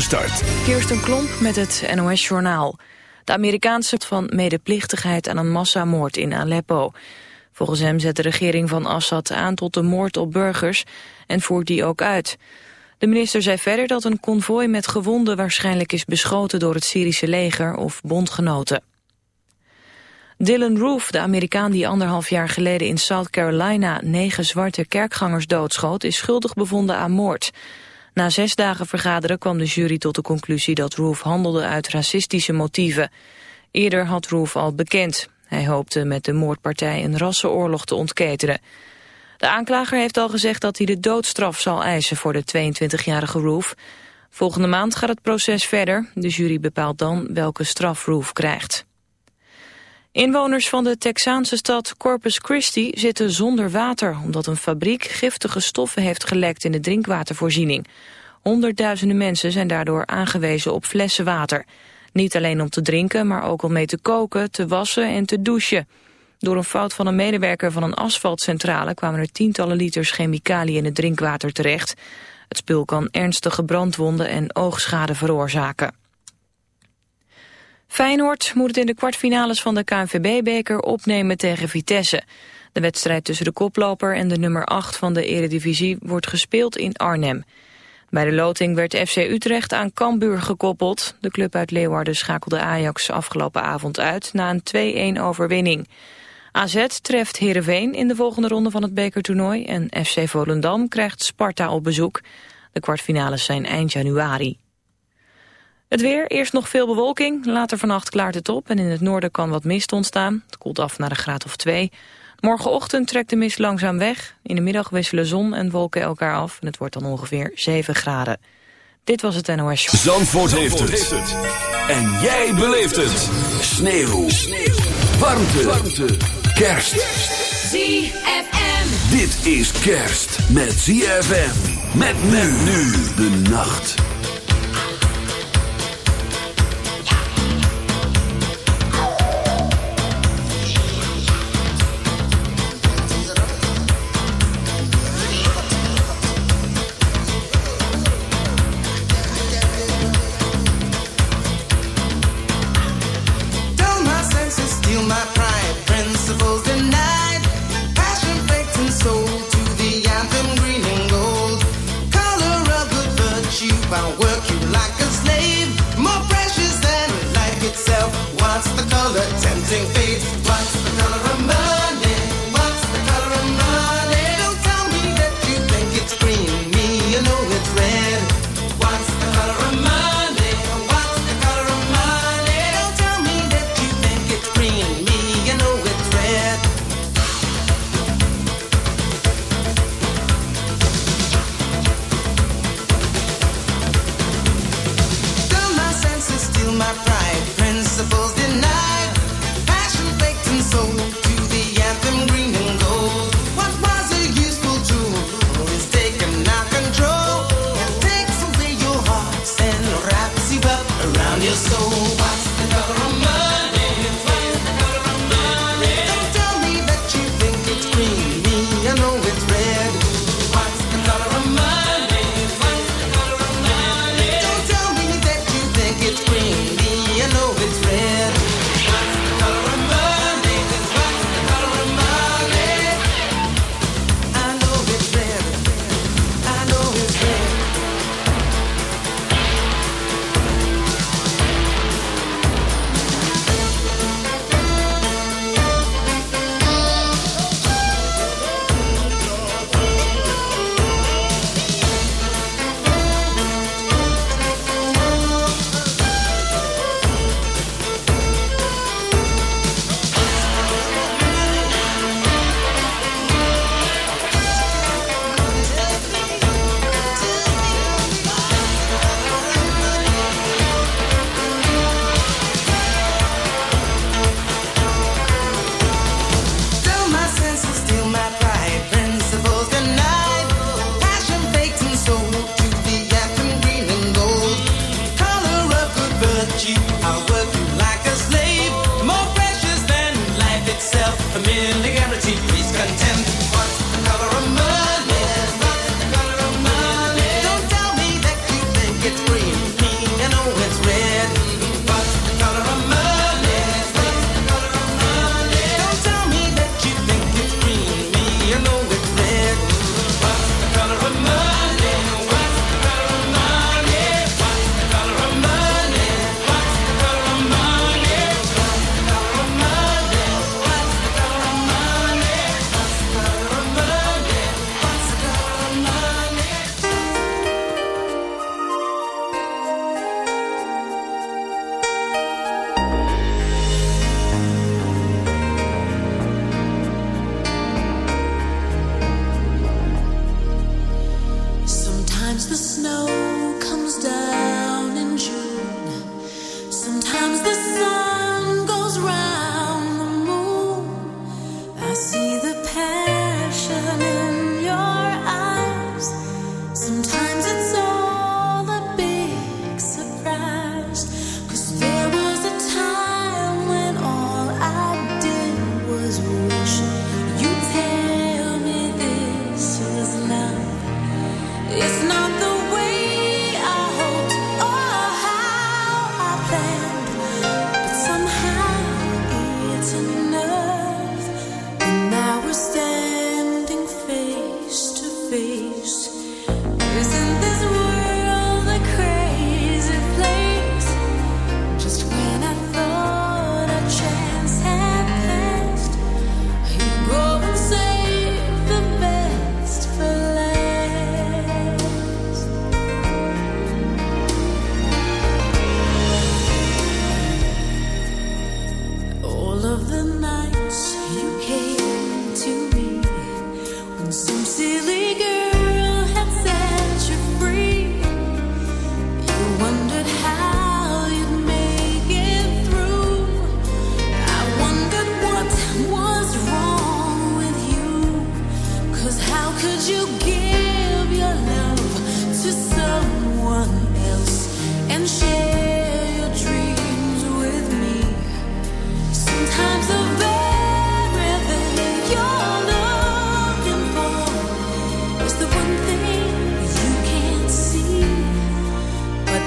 Start. Kirsten Klomp met het NOS-journaal. De Amerikaanse van medeplichtigheid aan een massamoord in Aleppo. Volgens hem zet de regering van Assad aan tot de moord op burgers en voert die ook uit. De minister zei verder dat een konvooi met gewonden waarschijnlijk is beschoten door het Syrische leger of bondgenoten. Dylan Roof, de Amerikaan die anderhalf jaar geleden in South Carolina negen zwarte kerkgangers doodschoot, is schuldig bevonden aan moord. Na zes dagen vergaderen kwam de jury tot de conclusie dat Roof handelde uit racistische motieven. Eerder had Roof al bekend. Hij hoopte met de moordpartij een rassenoorlog te ontketenen. De aanklager heeft al gezegd dat hij de doodstraf zal eisen voor de 22-jarige Roof. Volgende maand gaat het proces verder. De jury bepaalt dan welke straf Roof krijgt. Inwoners van de Texaanse stad Corpus Christi zitten zonder water... omdat een fabriek giftige stoffen heeft gelekt in de drinkwatervoorziening. Honderdduizenden mensen zijn daardoor aangewezen op flessenwater. Niet alleen om te drinken, maar ook om mee te koken, te wassen en te douchen. Door een fout van een medewerker van een asfaltcentrale... kwamen er tientallen liters chemicaliën in het drinkwater terecht. Het spul kan ernstige brandwonden en oogschade veroorzaken. Feyenoord moet het in de kwartfinales van de KNVB-beker opnemen tegen Vitesse. De wedstrijd tussen de koploper en de nummer 8 van de eredivisie wordt gespeeld in Arnhem. Bij de loting werd FC Utrecht aan Cambuur gekoppeld. De club uit Leeuwarden schakelde Ajax afgelopen avond uit na een 2-1 overwinning. AZ treft Heerenveen in de volgende ronde van het bekertoernooi... en FC Volendam krijgt Sparta op bezoek. De kwartfinales zijn eind januari. Het weer, eerst nog veel bewolking, later vannacht klaart het op... en in het noorden kan wat mist ontstaan. Het koelt af naar een graad of twee. Morgenochtend trekt de mist langzaam weg. In de middag wisselen zon en wolken elkaar af... en het wordt dan ongeveer 7 graden. Dit was het NOS Show. Zandvoort, heeft, het. En jij beleeft het. Sneeuw. Sneeuw. Warmte. Warmte. Kerst. ZFM. Dit is kerst met ZFM. Met men nu de nacht.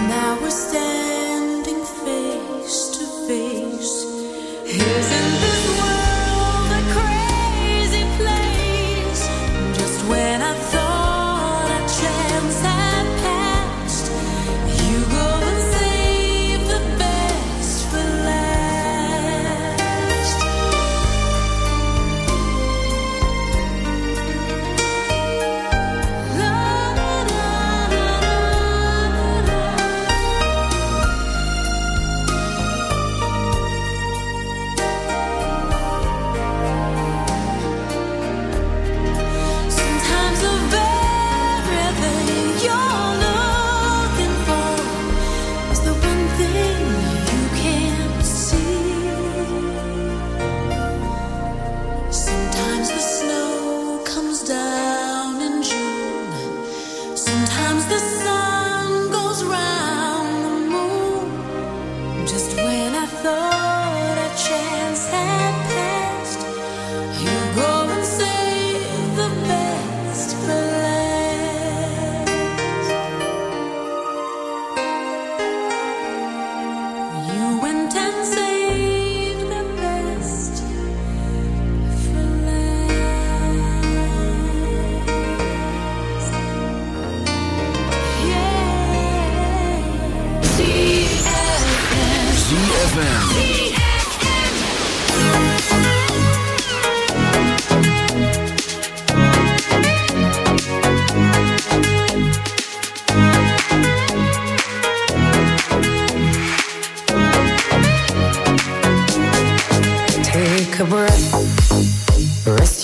Now we're standing.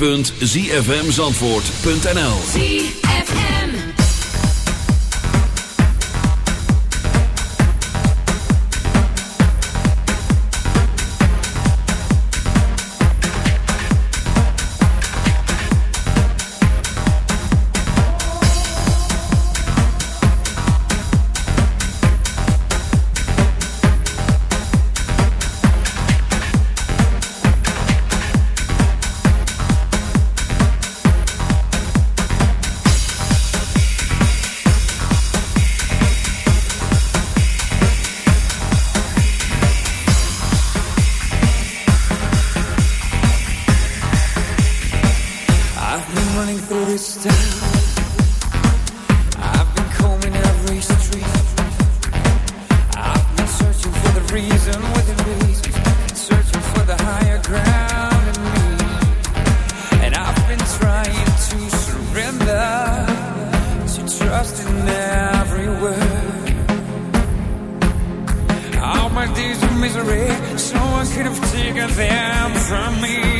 www.zfmzandvoort.nl taken them from me.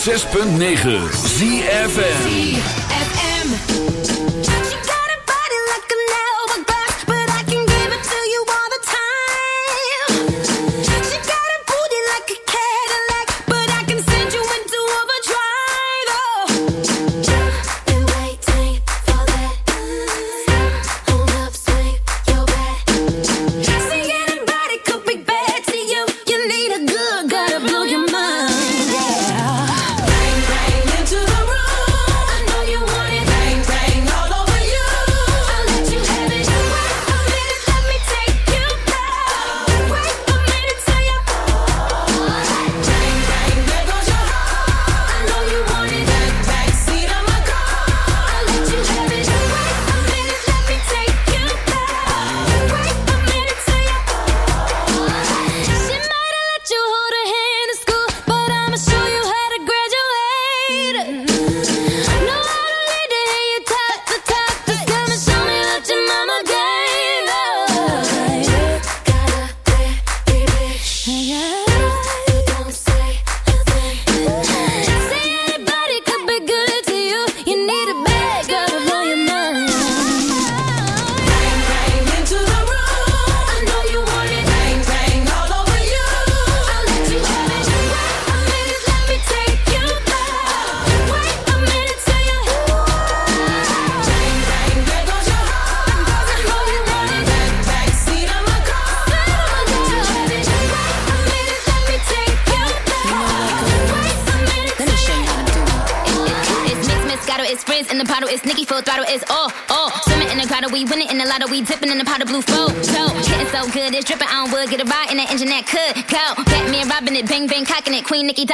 106.9 ZFN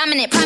dominant,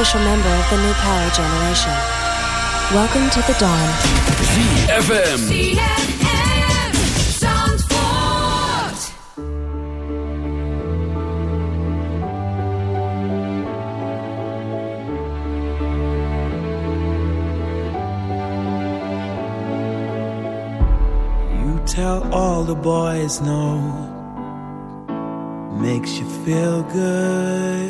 official member of the new power generation. Welcome to the dawn. ZFM. You tell all the boys no makes you feel good